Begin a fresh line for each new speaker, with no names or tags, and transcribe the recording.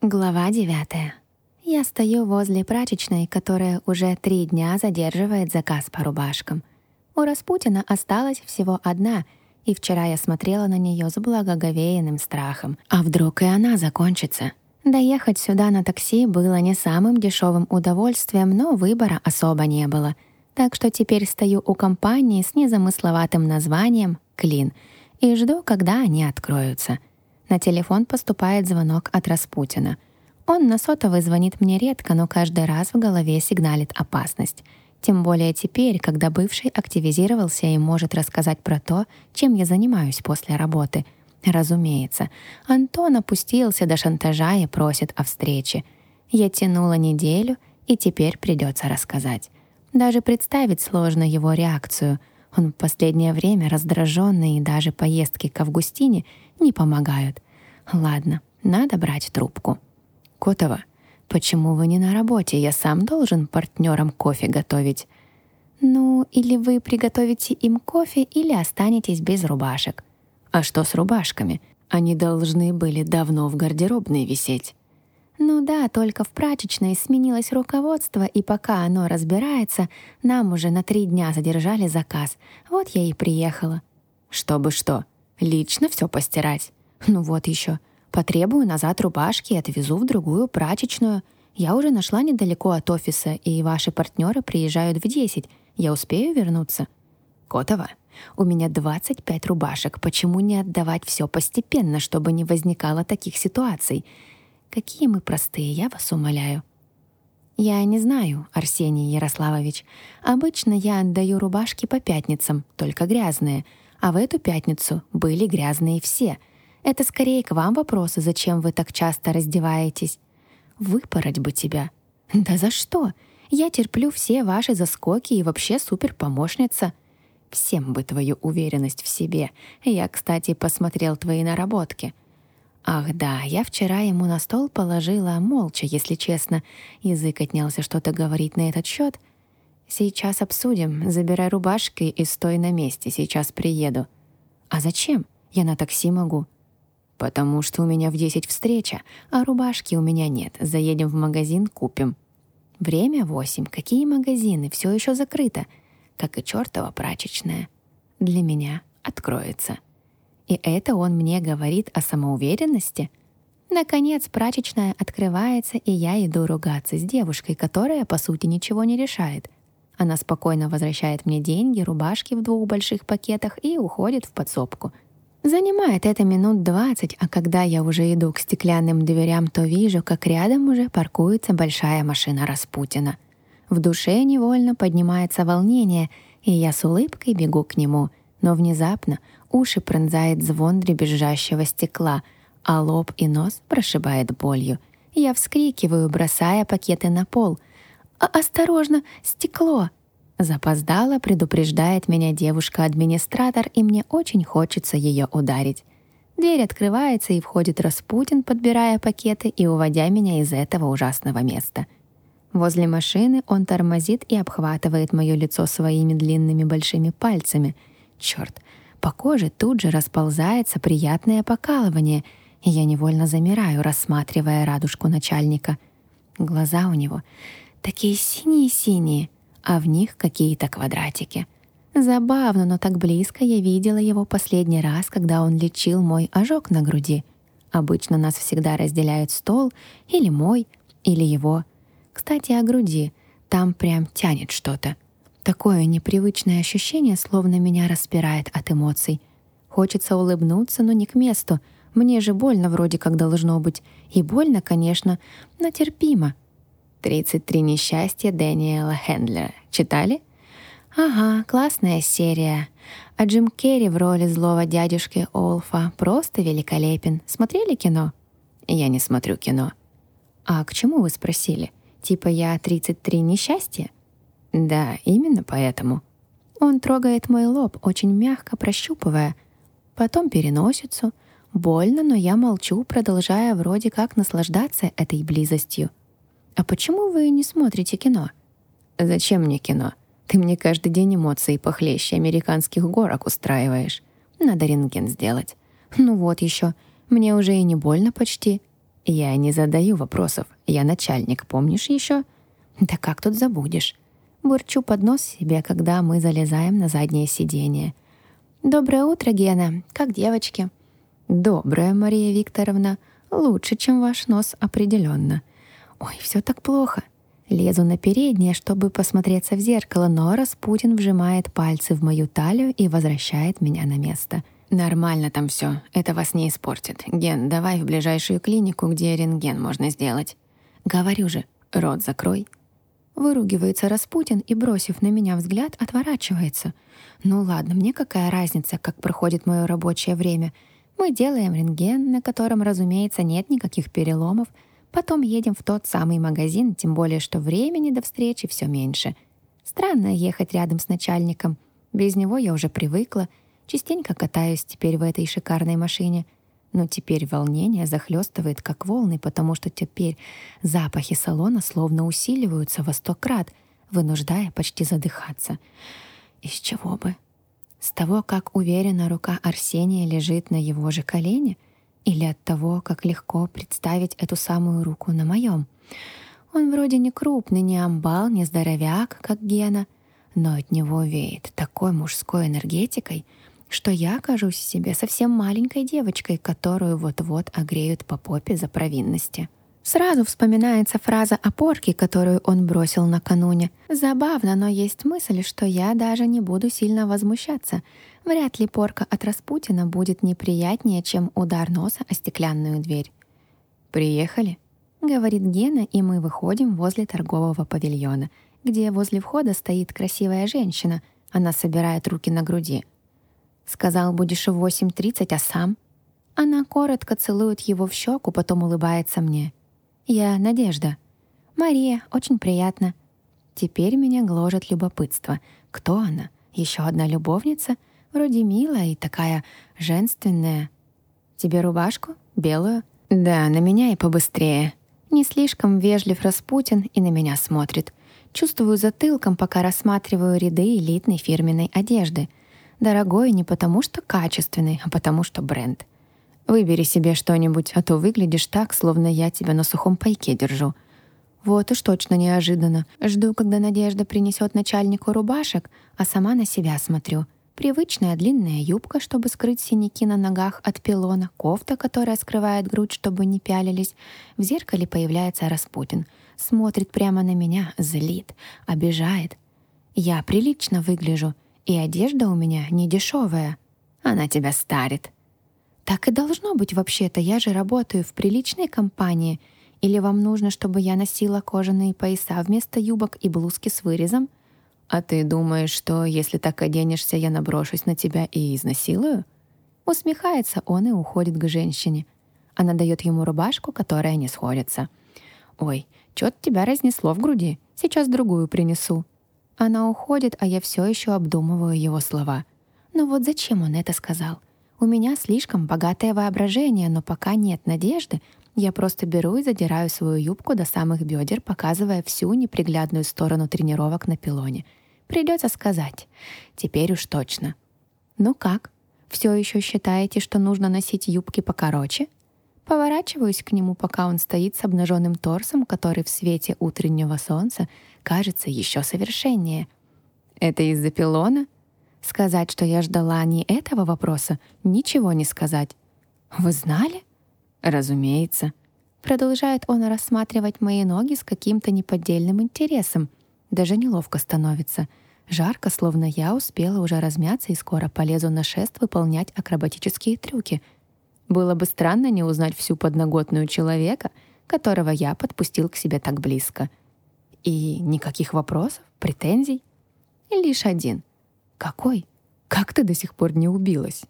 Глава девятая. Я стою возле прачечной, которая уже три дня задерживает заказ по рубашкам. У Распутина осталась всего одна, и вчера я смотрела на нее с благоговейным страхом. А вдруг и она закончится? Доехать сюда на такси было не самым дешевым удовольствием, но выбора особо не было. Так что теперь стою у компании с незамысловатым названием «Клин» и жду, когда они откроются — на телефон поступает звонок от Распутина. Он на сотовый звонит мне редко, но каждый раз в голове сигналит опасность. Тем более теперь, когда бывший активизировался и может рассказать про то, чем я занимаюсь после работы. Разумеется, Антон опустился до шантажа и просит о встрече. Я тянула неделю, и теперь придется рассказать. Даже представить сложно его реакцию. Он в последнее время раздраженный, и даже поездки к Августине не помогают. Ладно, надо брать трубку. Котова, почему вы не на работе? Я сам должен партнерам кофе готовить. Ну, или вы приготовите им кофе, или останетесь без рубашек. А что с рубашками? Они должны были давно в гардеробной висеть. Ну да, только в прачечной сменилось руководство, и пока оно разбирается, нам уже на три дня задержали заказ. Вот я и приехала. Чтобы что? Лично все постирать? Ну вот еще. Потребую назад рубашки и отвезу в другую прачечную. Я уже нашла недалеко от офиса, и ваши партнеры приезжают в 10. Я успею вернуться? Котова, у меня 25 рубашек. Почему не отдавать все постепенно, чтобы не возникало таких ситуаций? Какие мы простые, я вас умоляю. Я не знаю, Арсений Ярославович. Обычно я отдаю рубашки по пятницам, только грязные. А в эту пятницу были грязные все. Это скорее к вам вопросы, зачем вы так часто раздеваетесь. Выпороть бы тебя. Да за что? Я терплю все ваши заскоки и вообще супер помощница. Всем бы твою уверенность в себе. Я, кстати, посмотрел твои наработки. Ах да, я вчера ему на стол положила, молча, если честно. Язык отнялся что-то говорить на этот счет. Сейчас обсудим. Забирай рубашки и стой на месте, сейчас приеду. А зачем? Я на такси могу. Потому что у меня в десять встреча, а рубашки у меня нет. Заедем в магазин, купим. Время восемь. Какие магазины? Все еще закрыто. Как и чертова прачечная. Для меня откроется. И это он мне говорит о самоуверенности? Наконец, прачечная открывается, и я иду ругаться с девушкой, которая, по сути, ничего не решает. Она спокойно возвращает мне деньги, рубашки в двух больших пакетах и уходит в подсобку. Занимает это минут двадцать, а когда я уже иду к стеклянным дверям, то вижу, как рядом уже паркуется большая машина Распутина. В душе невольно поднимается волнение, и я с улыбкой бегу к нему. Но внезапно уши пронзает звон дребезжащего стекла, а лоб и нос прошибает болью. Я вскрикиваю, бросая пакеты на пол. «А «Осторожно! Стекло!» Запоздала, предупреждает меня девушка-администратор, и мне очень хочется ее ударить. Дверь открывается, и входит Распутин, подбирая пакеты и уводя меня из этого ужасного места. Возле машины он тормозит и обхватывает мое лицо своими длинными большими пальцами. Черт, по коже тут же расползается приятное покалывание, и я невольно замираю, рассматривая радужку начальника. Глаза у него такие синие-синие, а в них какие-то квадратики. Забавно, но так близко я видела его последний раз, когда он лечил мой ожог на груди. Обычно нас всегда разделяют стол, или мой, или его. Кстати, о груди. Там прям тянет что-то. Такое непривычное ощущение, словно меня распирает от эмоций. Хочется улыбнуться, но не к месту. Мне же больно вроде как должно быть. И больно, конечно, но терпимо. «33 несчастья» Дэниела Хендлера. Читали? Ага, классная серия. А Джим Керри в роли злого дядюшки Олфа просто великолепен. Смотрели кино? Я не смотрю кино. А к чему вы спросили? Типа я 33 несчастья? Да, именно поэтому. Он трогает мой лоб, очень мягко прощупывая. Потом переносицу. Больно, но я молчу, продолжая вроде как наслаждаться этой близостью. «А почему вы не смотрите кино?» «Зачем мне кино? Ты мне каждый день эмоции похлеще американских горок устраиваешь. Надо рентген сделать». «Ну вот еще. Мне уже и не больно почти». «Я не задаю вопросов. Я начальник, помнишь еще?» «Да как тут забудешь?» Бурчу под нос себе, когда мы залезаем на заднее сиденье. «Доброе утро, Гена. Как девочки?» «Доброе, Мария Викторовна. Лучше, чем ваш нос, определенно. Ой, все так плохо. Лезу на переднее, чтобы посмотреться в зеркало, но Распутин вжимает пальцы в мою талию и возвращает меня на место. «Нормально там все. Это вас не испортит. Ген, давай в ближайшую клинику, где рентген можно сделать». «Говорю же, рот закрой». Выругивается Распутин и, бросив на меня взгляд, отворачивается. «Ну ладно, мне какая разница, как проходит мое рабочее время. Мы делаем рентген, на котором, разумеется, нет никаких переломов. Потом едем в тот самый магазин, тем более, что времени до встречи все меньше. Странно ехать рядом с начальником. Без него я уже привыкла. Частенько катаюсь теперь в этой шикарной машине — но теперь волнение захлестывает, как волны, потому что теперь запахи салона словно усиливаются во сто крат, вынуждая почти задыхаться. Из чего бы? С того, как уверенно рука Арсения лежит на его же колене? Или от того, как легко представить эту самую руку на моем? Он вроде не крупный, не амбал, не здоровяк, как Гена, но от него веет такой мужской энергетикой — что я кажусь себе совсем маленькой девочкой, которую вот-вот огреют по попе за провинности. Сразу вспоминается фраза о порке, которую он бросил накануне. Забавно, но есть мысль, что я даже не буду сильно возмущаться. Вряд ли порка от Распутина будет неприятнее, чем удар носа о стеклянную дверь. «Приехали?» — говорит Гена, и мы выходим возле торгового павильона, где возле входа стоит красивая женщина. Она собирает руки на груди — Сказал, будешь в 8.30, а сам? Она коротко целует его в щеку, потом улыбается мне. Я Надежда. Мария, очень приятно. Теперь меня гложет любопытство. Кто она? Еще одна любовница? Вроде милая и такая женственная. Тебе рубашку? Белую? Да, на меня и побыстрее. Не слишком вежлив Распутин и на меня смотрит. Чувствую затылком, пока рассматриваю ряды элитной фирменной одежды — Дорогой не потому, что качественный, а потому, что бренд. Выбери себе что-нибудь, а то выглядишь так, словно я тебя на сухом пайке держу. Вот уж точно неожиданно. Жду, когда Надежда принесет начальнику рубашек, а сама на себя смотрю. Привычная длинная юбка, чтобы скрыть синяки на ногах от пилона, кофта, которая скрывает грудь, чтобы не пялились. В зеркале появляется Распутин. Смотрит прямо на меня, злит, обижает. Я прилично выгляжу — и одежда у меня не дешевая. Она тебя старит. Так и должно быть вообще-то. Я же работаю в приличной компании. Или вам нужно, чтобы я носила кожаные пояса вместо юбок и блузки с вырезом? А ты думаешь, что если так оденешься, я наброшусь на тебя и изнасилую? Усмехается он и уходит к женщине. Она дает ему рубашку, которая не сходится. «Ой, чё-то тебя разнесло в груди. Сейчас другую принесу». Она уходит, а я все еще обдумываю его слова. Но вот зачем он это сказал? У меня слишком богатое воображение, но пока нет надежды, я просто беру и задираю свою юбку до самых бедер, показывая всю неприглядную сторону тренировок на пилоне. Придется сказать. Теперь уж точно. Ну как? Все еще считаете, что нужно носить юбки покороче? Поворачиваюсь к нему, пока он стоит с обнаженным торсом, который в свете утреннего солнца кажется еще совершеннее. Это из-за пилона? Сказать, что я ждала не этого вопроса, ничего не сказать. Вы знали? Разумеется. Продолжает он рассматривать мои ноги с каким-то неподдельным интересом. Даже неловко становится. Жарко, словно я успела уже размяться и скоро полезу на шест выполнять акробатические трюки — было бы странно не узнать всю подноготную человека, которого я подпустил к себе так близко. И никаких вопросов, претензий? Лишь один. Какой? Как ты до сих пор не убилась?